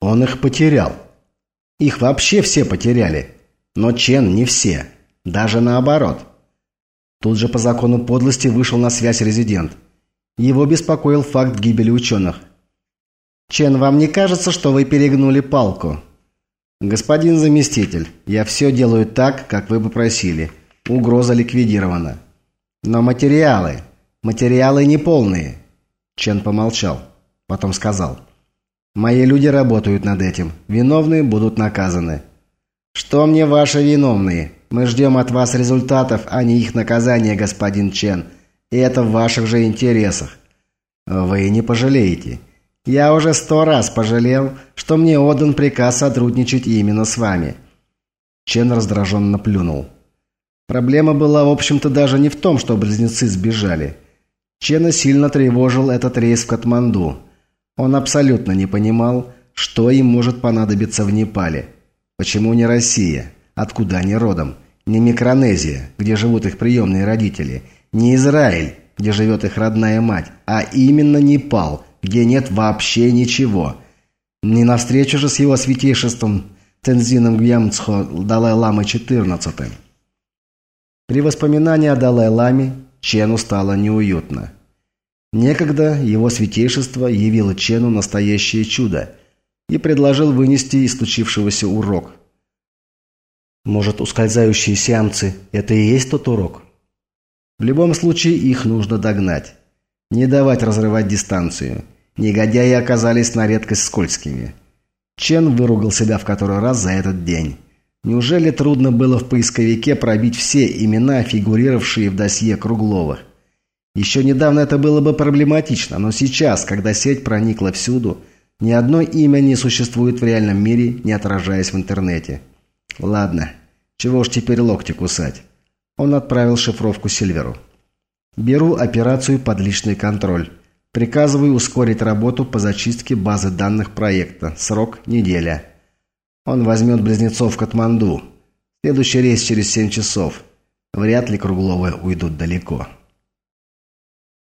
Он их потерял. Их вообще все потеряли. Но Чен не все. Даже наоборот. Тут же по закону подлости вышел на связь резидент. Его беспокоил факт гибели ученых. «Чен, вам не кажется, что вы перегнули палку?» «Господин заместитель, я все делаю так, как вы попросили. Угроза ликвидирована». «Но материалы... Материалы неполные». Чен помолчал. Потом сказал. «Мои люди работают над этим. Виновные будут наказаны». «Что мне ваши виновные? Мы ждем от вас результатов, а не их наказания, господин Чен. И это в ваших же интересах. Вы не пожалеете. Я уже сто раз пожалел, что мне отдан приказ сотрудничать именно с вами». Чен раздраженно плюнул. Проблема была, в общем-то, даже не в том, что близнецы сбежали. Чена сильно тревожил этот рейс в Катманду. Он абсолютно не понимал, что им может понадобиться в Непале. Почему не Россия? Откуда они родом? Не Микронезия, где живут их приемные родители. Не Израиль, где живет их родная мать. А именно Непал, где нет вообще ничего. Не навстречу же с его святейшеством Тензином Гьямцхо Далай-Ламы XIV. При воспоминании о Далай-Ламе Чену стало неуютно. Некогда его святейшество явило Чену настоящее чудо и предложил вынести из случившегося урок. Может, ускользающие сиамцы – это и есть тот урок? В любом случае, их нужно догнать. Не давать разрывать дистанцию. Негодяи оказались на редкость скользкими. Чен выругал себя в который раз за этот день. Неужели трудно было в поисковике пробить все имена, фигурировавшие в досье Кругловых? Еще недавно это было бы проблематично, но сейчас, когда сеть проникла всюду, ни одно имя не существует в реальном мире, не отражаясь в интернете. Ладно, чего уж теперь локти кусать. Он отправил шифровку Сильверу. Беру операцию под личный контроль. Приказываю ускорить работу по зачистке базы данных проекта. Срок – неделя. Он возьмет близнецов в Катманду. Следующий рейс через 7 часов. Вряд ли Кругловы уйдут далеко.